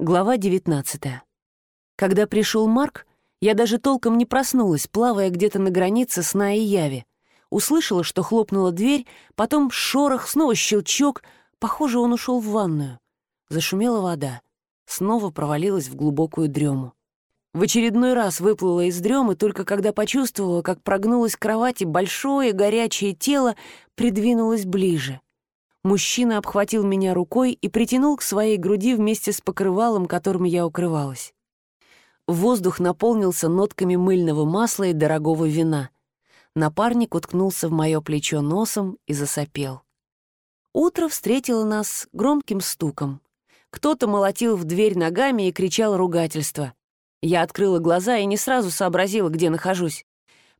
Глава 19. Когда пришел Марк, я даже толком не проснулась, плавая где-то на границе сна и яви. Услышала, что хлопнула дверь, потом шорох, снова щелчок. Похоже, он ушел в ванную. Зашумела вода. Снова провалилась в глубокую дрему. В очередной раз выплыла из дремы только когда почувствовала, как прогнулась к кровати большое горячее тело, придвинулось ближе — Мужчина обхватил меня рукой и притянул к своей груди вместе с покрывалом, которым я укрывалась. Воздух наполнился нотками мыльного масла и дорогого вина. Напарник уткнулся в мое плечо носом и засопел. Утро встретило нас громким стуком. Кто-то молотил в дверь ногами и кричал ругательство. Я открыла глаза и не сразу сообразила, где нахожусь.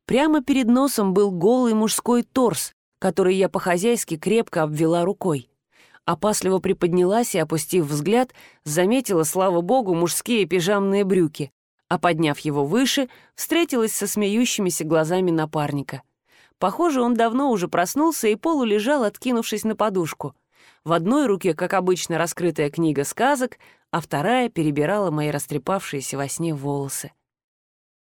Прямо перед носом был голый мужской торс, который я по-хозяйски крепко обвела рукой. Опасливо приподнялась и, опустив взгляд, заметила, слава богу, мужские пижамные брюки, а, подняв его выше, встретилась со смеющимися глазами напарника. Похоже, он давно уже проснулся и полулежал, откинувшись на подушку. В одной руке, как обычно, раскрытая книга сказок, а вторая перебирала мои растрепавшиеся во сне волосы.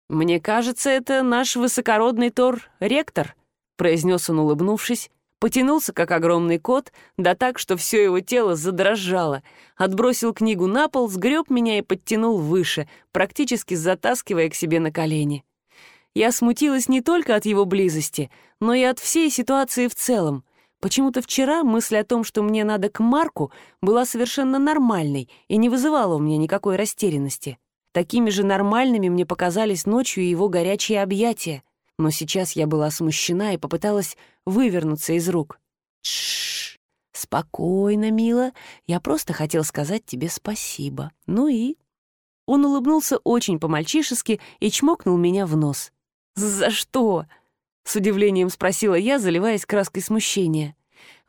«Мне кажется, это наш высокородный Тор-ректор», произнес он, улыбнувшись, потянулся, как огромный кот, да так, что все его тело задрожало, отбросил книгу на пол, сгреб меня и подтянул выше, практически затаскивая к себе на колени. Я смутилась не только от его близости, но и от всей ситуации в целом. Почему-то вчера мысль о том, что мне надо к Марку, была совершенно нормальной и не вызывала у меня никакой растерянности. Такими же нормальными мне показались ночью его горячие объятия — но сейчас я была смущена и попыталась вывернуться из рук. Тш, спокойно, мила. Я просто хотел сказать тебе спасибо. Ну и... Он улыбнулся очень по-мальчишески и чмокнул меня в нос. «За что?» — с удивлением спросила я, заливаясь краской смущения.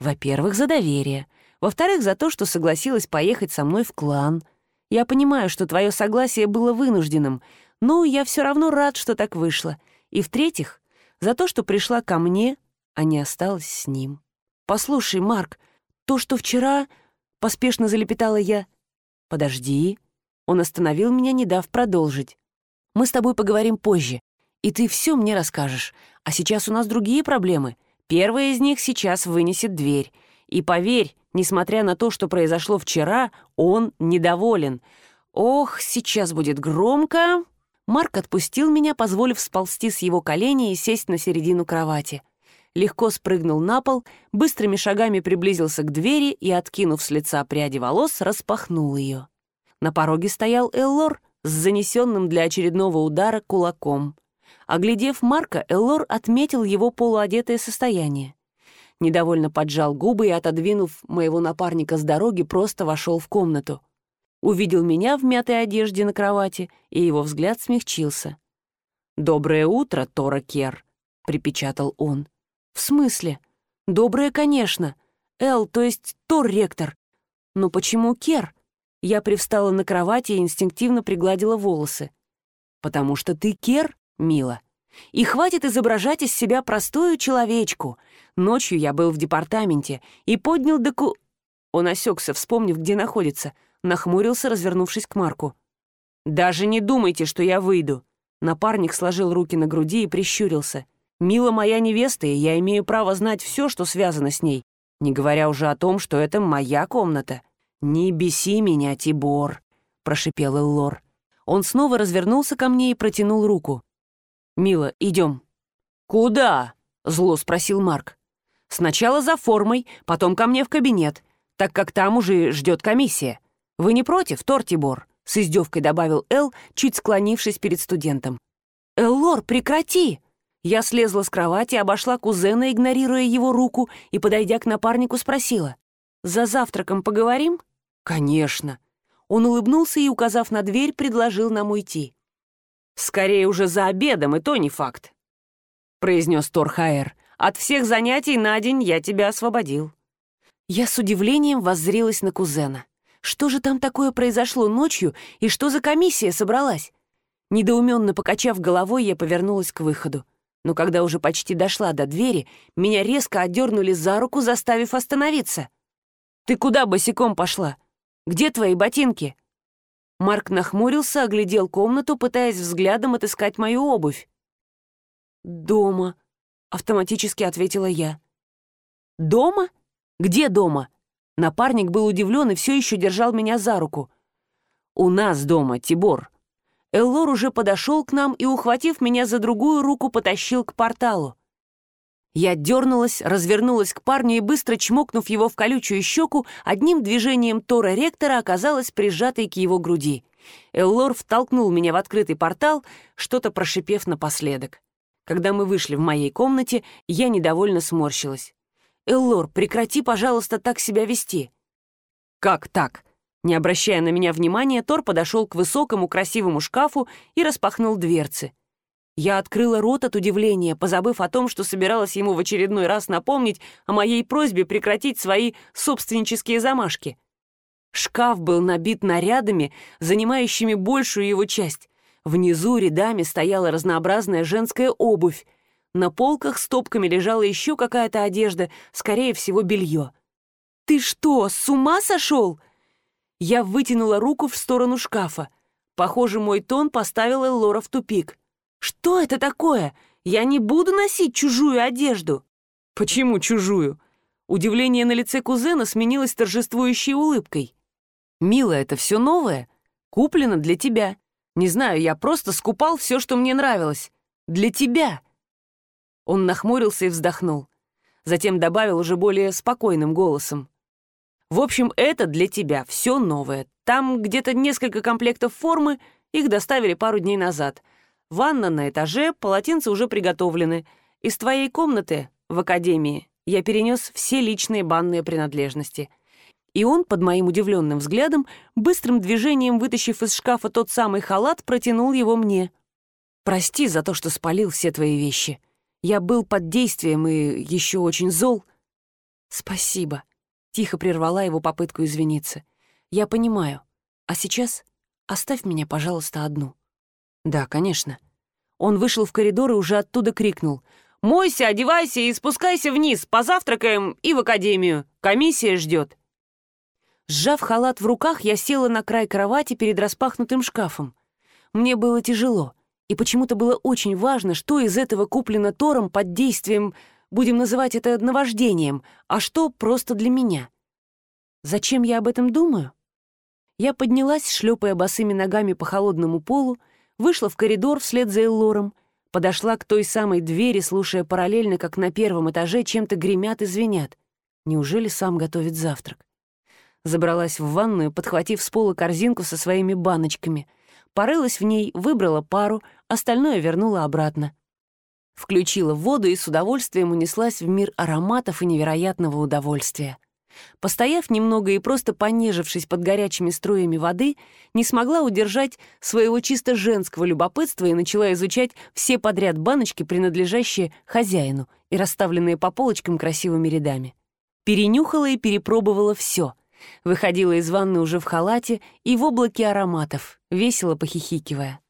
«Во-первых, за доверие. Во-вторых, за то, что согласилась поехать со мной в клан. Я понимаю, что твое согласие было вынужденным, но я все равно рад, что так вышло. И в-третьих, за то, что пришла ко мне, а не осталась с ним. «Послушай, Марк, то, что вчера...» — поспешно залепетала я. «Подожди». Он остановил меня, не дав продолжить. «Мы с тобой поговорим позже, и ты все мне расскажешь. А сейчас у нас другие проблемы. Первая из них сейчас вынесет дверь. И поверь, несмотря на то, что произошло вчера, он недоволен. Ох, сейчас будет громко. Марк отпустил меня, позволив сползти с его колени и сесть на середину кровати. Легко спрыгнул на пол, быстрыми шагами приблизился к двери и, откинув с лица пряди волос, распахнул ее. На пороге стоял Эллор с занесенным для очередного удара кулаком. Оглядев Марка, Эллор отметил его полуодетое состояние. Недовольно поджал губы и, отодвинув моего напарника с дороги, просто вошел в комнату — увидел меня в мятой одежде на кровати, и его взгляд смягчился. «Доброе утро, Тора Кер», — припечатал он. «В смысле? Доброе, конечно. Эл, то есть Тор-ректор. Но почему Кер?» Я привстала на кровати и инстинктивно пригладила волосы. «Потому что ты Кер, мила. И хватит изображать из себя простую человечку. Ночью я был в департаменте и поднял доку...» Он осекся, вспомнив, где находится — нахмурился, развернувшись к Марку. «Даже не думайте, что я выйду!» Напарник сложил руки на груди и прищурился. «Мила моя невеста, и я имею право знать все, что связано с ней, не говоря уже о том, что это моя комната. Не беси меня, Тибор!» — прошипел Эллор. Он снова развернулся ко мне и протянул руку. «Мила, идем». «Куда?» — зло спросил Марк. «Сначала за формой, потом ко мне в кабинет, так как там уже ждет комиссия. «Вы не против, Тортибор?» — с издевкой добавил Эл, чуть склонившись перед студентом. «Эллор, прекрати!» Я слезла с кровати, обошла кузена, игнорируя его руку, и, подойдя к напарнику, спросила. «За завтраком поговорим?» «Конечно». Он улыбнулся и, указав на дверь, предложил нам уйти. «Скорее уже за обедом, и то не факт», — произнес Торхаэр. «От всех занятий на день я тебя освободил». Я с удивлением воззрилась на кузена. Что же там такое произошло ночью и что за комиссия собралась? Недоуменно покачав головой, я повернулась к выходу. Но когда уже почти дошла до двери, меня резко отдернули за руку, заставив остановиться. «Ты куда босиком пошла? Где твои ботинки?» Марк нахмурился, оглядел комнату, пытаясь взглядом отыскать мою обувь. «Дома», — автоматически ответила я. «Дома? Где дома?» Напарник был удивлен и все еще держал меня за руку. «У нас дома, Тибор». Эллор уже подошел к нам и, ухватив меня за другую руку, потащил к порталу. Я дернулась, развернулась к парню и, быстро чмокнув его в колючую щеку, одним движением Тора Ректора оказалась прижатой к его груди. Эллор втолкнул меня в открытый портал, что-то прошипев напоследок. Когда мы вышли в моей комнате, я недовольно сморщилась. «Эллор, прекрати, пожалуйста, так себя вести». «Как так?» Не обращая на меня внимания, Тор подошел к высокому красивому шкафу и распахнул дверцы. Я открыла рот от удивления, позабыв о том, что собиралась ему в очередной раз напомнить о моей просьбе прекратить свои собственнические замашки. Шкаф был набит нарядами, занимающими большую его часть. Внизу рядами стояла разнообразная женская обувь, на полках стопками лежала еще какая-то одежда, скорее всего, белье. «Ты что, с ума сошел?» Я вытянула руку в сторону шкафа. Похоже, мой тон поставил Эллора в тупик. «Что это такое? Я не буду носить чужую одежду!» «Почему чужую?» Удивление на лице кузена сменилось торжествующей улыбкой. «Мила, это все новое. Куплено для тебя. Не знаю, я просто скупал все, что мне нравилось. Для тебя!» Он нахмурился и вздохнул. Затем добавил уже более спокойным голосом. «В общем, это для тебя все новое. Там где-то несколько комплектов формы, их доставили пару дней назад. Ванна на этаже, полотенца уже приготовлены. Из твоей комнаты в академии я перенес все личные банные принадлежности». И он, под моим удивленным взглядом, быстрым движением, вытащив из шкафа тот самый халат, протянул его мне. «Прости за то, что спалил все твои вещи. Я был под действием и еще очень зол. Спасибо. Тихо прервала его попытку извиниться. Я понимаю. А сейчас оставь меня, пожалуйста, одну. Да, конечно. Он вышел в коридор и уже оттуда крикнул. «Мойся, одевайся и спускайся вниз, позавтракаем и в академию. Комиссия ждет». Сжав халат в руках, я села на край кровати перед распахнутым шкафом. Мне было тяжело и почему-то было очень важно, что из этого куплено Тором под действием, будем называть это наваждением, а что просто для меня. Зачем я об этом думаю? Я поднялась, шлепая босыми ногами по холодному полу, вышла в коридор вслед за Эллором, подошла к той самой двери, слушая параллельно, как на первом этаже чем-то гремят и звенят. Неужели сам готовит завтрак? Забралась в ванную, подхватив с пола корзинку со своими баночками — порылась в ней, выбрала пару, остальное вернула обратно. Включила воду и с удовольствием унеслась в мир ароматов и невероятного удовольствия. Постояв немного и просто понежившись под горячими струями воды, не смогла удержать своего чисто женского любопытства и начала изучать все подряд баночки, принадлежащие хозяину и расставленные по полочкам красивыми рядами. Перенюхала и перепробовала все — Выходила из ванны уже в халате и в облаке ароматов, весело похихикивая.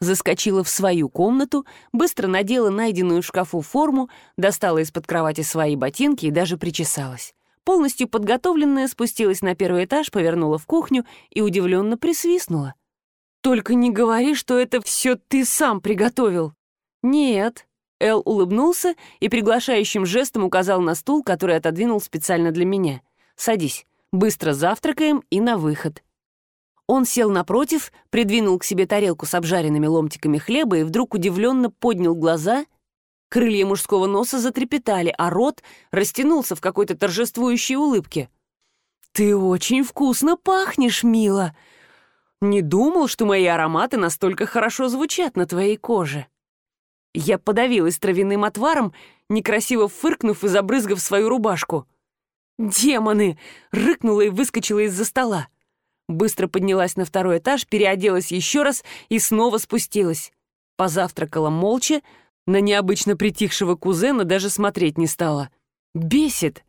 Заскочила в свою комнату, быстро надела найденную в шкафу форму, достала из-под кровати свои ботинки и даже причесалась. Полностью подготовленная спустилась на первый этаж, повернула в кухню и удивленно присвистнула. «Только не говори, что это все ты сам приготовил!» «Нет», Эл улыбнулся и приглашающим жестом указал на стул, который отодвинул специально для меня. Садись, быстро завтракаем и на выход». Он сел напротив, придвинул к себе тарелку с обжаренными ломтиками хлеба и вдруг удивленно поднял глаза. Крылья мужского носа затрепетали, а рот растянулся в какой-то торжествующей улыбке. «Ты очень вкусно пахнешь, мила! Не думал, что мои ароматы настолько хорошо звучат на твоей коже». Я подавилась травяным отваром, некрасиво фыркнув и забрызгав свою рубашку. «Демоны!» — рыкнула и выскочила из-за стола. Быстро поднялась на второй этаж, переоделась еще раз и снова спустилась. Позавтракала молча, на необычно притихшего кузена даже смотреть не стала. «Бесит!»